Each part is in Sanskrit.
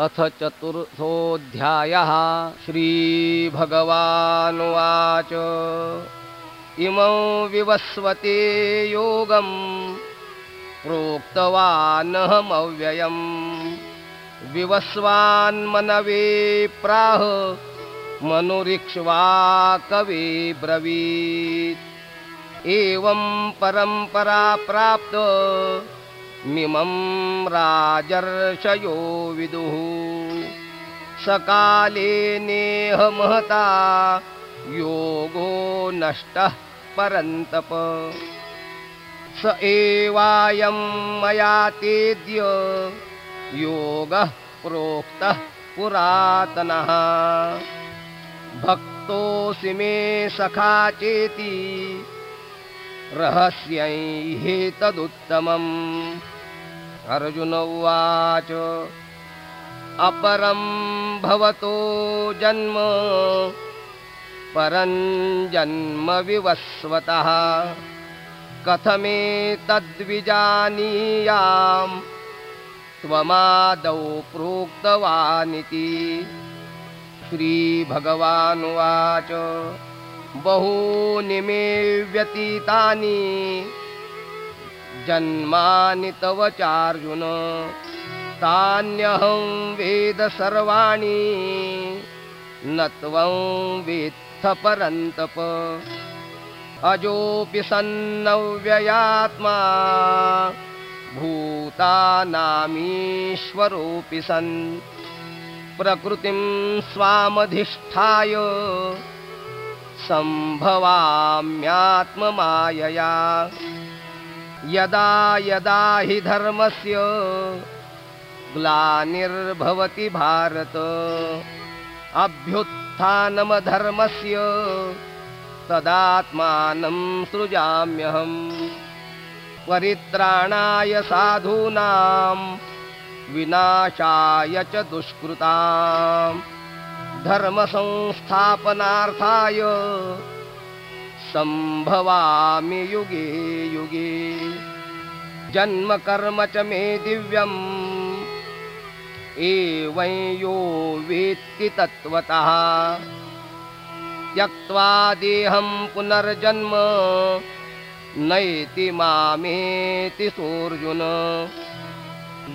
अथ चतुर्थोऽध्यायः श्रीभगवानुवाच। इमौ विवस्वते योगम् विवस्वान्मनवे प्राह मनुरिक्ष्वा कवे ब्रवीत्। एवं परम्परा प्राप्त मिमं राजर्षयो विदुः। सकाले नेह महता योगो नष्टः परन्तप। स एवायं मया तेद्य योगः प्रोक्तः पुरातनः। भक्तोऽसि मे सखा चेति रहस्यैहेतदुत्तमम् अर्जुन उवाच अपरं भवतो जन्म परं जन्म विवस्वतः। कथमेतद्विजानीयां त्वमादौ प्रोक्तवानिति। श्रीभगवानुवाच बहूनि मे व्यतीतानि जन्मानि तव चार्जुन। तान्यहं वेद सर्वाणि न त्वं वेत्थ परन्तप अजोऽपि सन्नव्ययात्मा भूतानामीश्वरोऽपि सन्। प्रकृतिं स्वामधिष्ठाय सम्भवाम्यात्ममायया यदा यदा हि धर्मस्य ग्लानिर्भवति भारत अभ्युत्थानमधर्मस्य तदात्मानं सृजाम्यहम् परित्राणाय साधूनां विनाशाय च दुष्कृताम् धर्मसंस्थापनार्थाय सम्भवामि युगे युगे। जन्मकर्म च मे दिव्यम्। एवं यो वेत्ति तत्त्वतः। त्यक्त्वा देहं पुनर्जन्म। नैति मामेति सोऽर्जुन।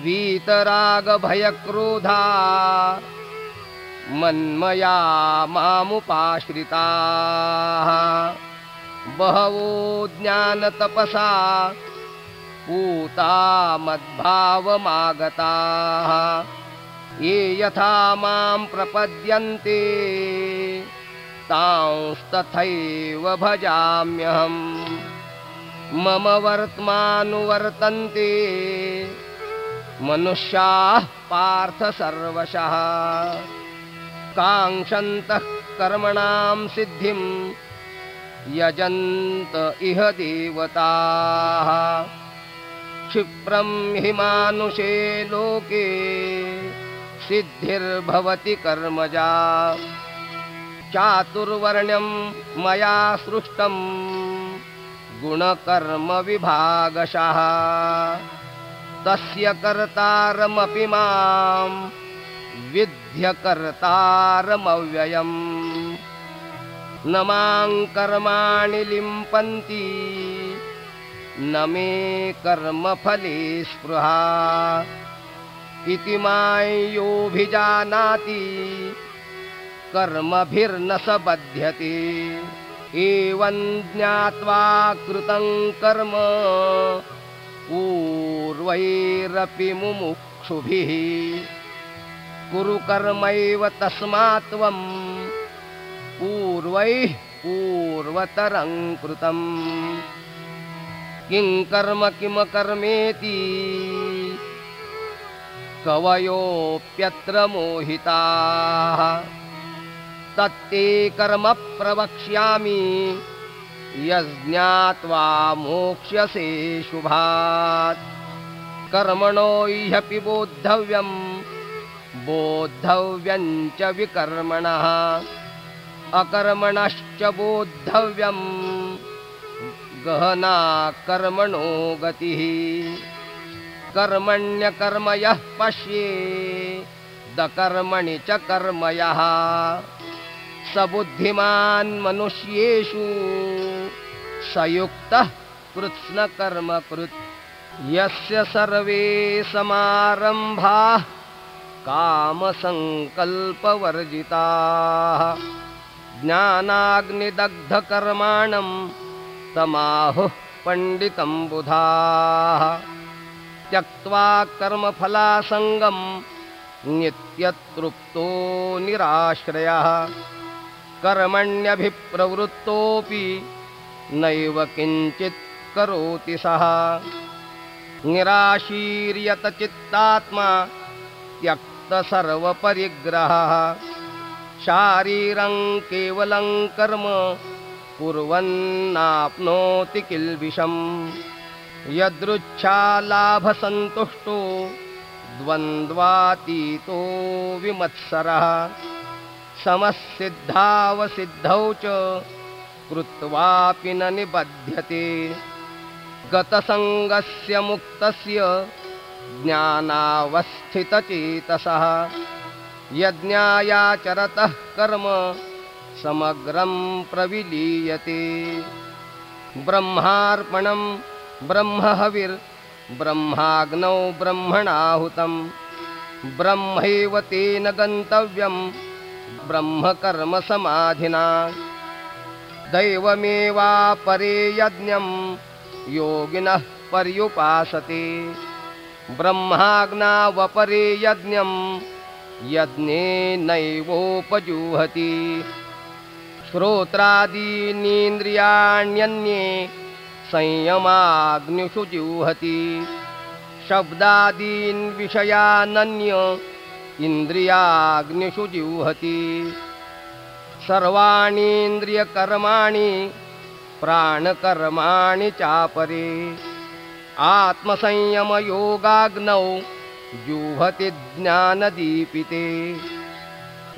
वीतरागभयक्रोधा। मन्मया मामुपाश्रिताः बहवो ज्ञानतपसा पूता मद्भावमागताः ये यथा मां प्रपद्यन्ते तांस्तथैव भजाम्यहम्। मम वर्त्मानुवर्तन्ते मनुष्याः पार्थ सर्वशः। काङ्क्षन्तः कर्मणां सिद्धिं यजन्त इह देवताः। क्षिप्रं हि मानुषे लोके सिद्धिर्भवति कर्मजा। चातुर्वर्ण्यं मया सृष्टं गुणकर्मविभागशः। तस्य कर्तारमपि मां विध्यकर्तारमव्ययम् न मां कर्माणि लिम्पन्ति न मे कर्मफले स्पृहा। इति मायोभिजानाति कर्मभिर्न स बध्यते एवं ज्ञात्वा कृतं कर्म पूर्वैरपि मुमुक्षुभिः। कुरु कर्मैव तस्मात् त्वं पूर्वैः पूर्वतरं कृतम् किं कर्म किमकर्मेति कवयोऽप्यत्र मोहिताः। तत्ते कर्म प्रवक्ष्यामि यज्ञात्वा मोक्ष्यसे शुभात्। कर्मणो ह्यपि बोद्धव्यं च विकर्मणः अकर्मणश्च बोद्धव्यम्। गहना कर्मणो गतिः। कर्मण्यकर्म यः पश्ये निबद्धकर्मणि च कर्म यः स बुद्धिमान् मनुष्येषु स युक्तः कृत्स्नकर्मकृत् यस्य सर्वे समारम्भाः कामसङ्कल्पवर्जिताः ज्ञानाग्निदग्धकर्माणं तमाहुः पण्डितं बुधाः त्यक्त्वा कर्मफलासङ्गं नित्यतृप्तो निराश्रयः। कर्मण्यभिप्रवृत्तोऽपि नैव किञ्चित् करोति सः। निराशीर्यतचित्तात्मा त्यक्तसर्वपरिग्रहः शारीरं केवलं कर्म कुर्वन्नाप्नोति किल्बिषम्। यदृच्छालाभसन्तुष्टो द्वन्द्वातीतो विमत्सरः। समसिद्धावसिद्धौ च कृत्वापि न निबध्यते। गतसङ्गस्य मुक्तस्य ज्ञानावस्थितचेतसः यज्ञायाचरतः कर्म समग्रं प्रविलीयते। ब्रह्मार्पणं ब्रह्महविर्ब्रह्माग्नौ ब्रह्मणाहुतं ब्रह्मैव तेन गन्तव्यं ब्रह्मकर्मसमाधिना। दैवमेवापरे यज्ञं योगिनः पर्युपासते। ब्रह्माग्नावपरे यज्ञं यज्ञेनैवोपजुहति श्रोत्रादीनीन्द्रियाण्यन्ये संयमाग्निषु जुहति। शब्दादीन् विषयानन्य इन्द्रियाग्निषु जुहति। सर्वाणीन्द्रियकर्माणि प्राणकर्माणि चापरे। आत्मसंयमयोगाग्नौ जुहति ज्ञानदीपिते।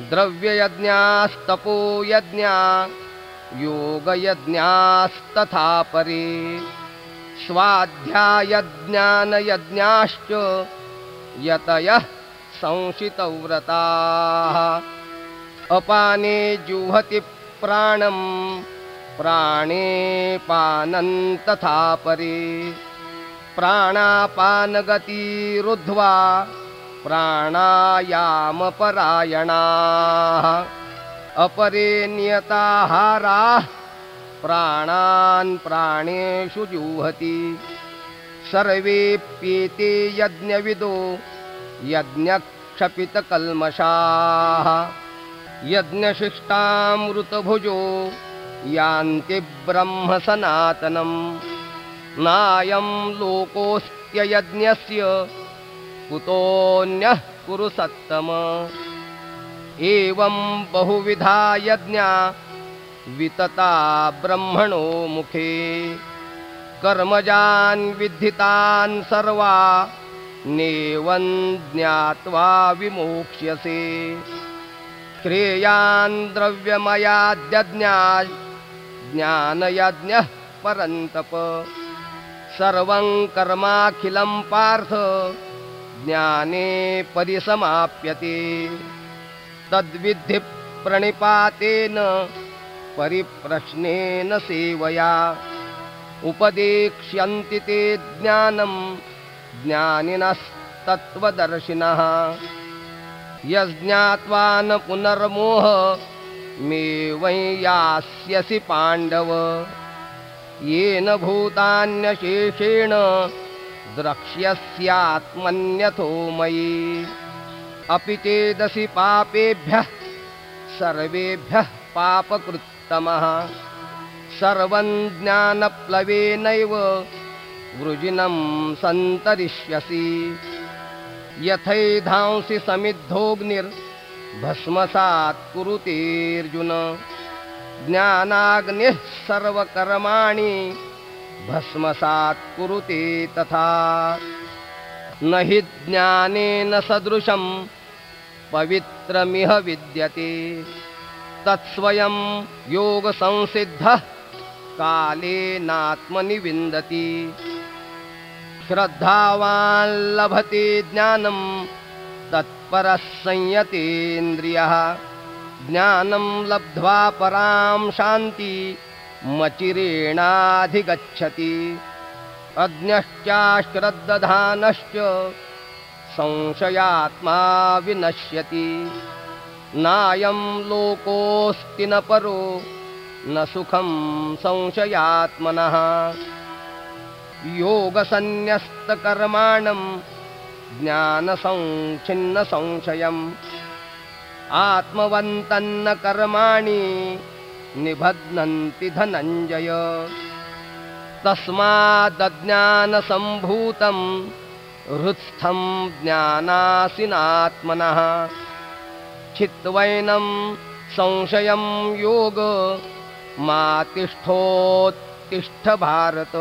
द्रव्ययज्ञास्तपोयज्ञा योगयज्ञास्तथा परे स्वाध्यायज्ञानयज्ञाश्च यतयः संशितव्रताः। अपाने जुहति प्राणं प्राणे पानं तथा परे प्राणापानगतिरुद्ध्वा प्राणायामपरायणाः। अपरे नियताहाराः प्राणान् प्राणेषु जुहति सर्वेऽप्येते यज्ञविदो यज्ञक्षपितकल्मषाः। यज्ञशिष्टामृतभुजो यान्ति ब्रह्मसनातनम् नायं लोकोऽस्त्ययज्ञस्य कुतोऽन्यः कुरु सत्तम। एवं बहुविधा यज्ञा वितता ब्रह्मणो मुखे। कर्मजान् विद्धितान् सर्वा नेवन् ज्ञात्वा विमोक्ष्यसे। श्रेयान् द्रव्यमयाद्यज्ञा ज्ञानयज्ञः परन्तप सर्वं कर्माखिलं पार्थ ज्ञाने परिसमाप्यते। तद्विद्धि प्रणिपातेन परिप्रश्नेन सेवया। उपदेक्ष्यन्ति ते ज्ञानं ज्ञानिनस्तत्त्वदर्शिनः। यज्ञात्वा न पुनर्मोह मे वै यास्यसि पाण्डव येन भूतान्यशेषेण द्रक्ष्यस्यात्मन्यथो मयि। अपि चेदसि पापेभ्यः सर्वेभ्यः पापकृत्तमः। सर्वं ज्ञानप्लवेनैव वृजिनं सन्तरिष्यसि। यथैधांसि समिद्धोऽग्निर्भस्मसात् कुरुतेऽर्जुन ज्ञानाग्निः सर्वकर्माणि भस्मसात् कुरुते तथा। न हि ज्ञानेन सदृशं पवित्रमिह विद्यते। तत्स्वयं योगसंसिद्धः कालेनात्मनि विन्दति श्रद्धावान् लभते ज्ञानं तत्परः संयतेन्द्रियः ज्ञानं लब्ध्वा परां शान्ति मचिरेणाधिगच्छति। अज्ञश्चाश्रद्दधानश्च संशयात्मा विनश्यति। नायं लोकोऽस्ति न परो न सुखं संशयात्मनः। योगसन्न्यस्तकर्माणं ज्ञानसंच्छिन्नसंशयम् आत्मवन्तन्न कर्माणि निबध्नन्ति धनञ्जय। तस्मादज्ञानसम्भूतं हृत्स्थं ज्ञानासिनात्मनः। छित्त्वैनं संशयं योग मा तिष्ठोत्तिष्ठ भारत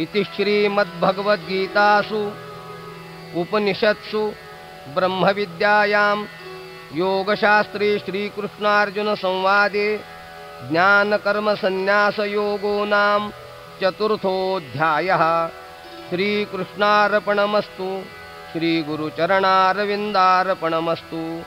इति श्रीमद्भगवद्गीतासु उपनिषत्सु ब्रह्मविद्यायां योगशास्त्रे श्रीकृष्णार्जुनसंवादे ज्ञानकर्मसन्न्यासयोगो नाम चतुर्थोऽध्यायः। श्रीकृष्णार्पणमस्तु। श्रीगुरुचरणारविन्दार्पणमस्तु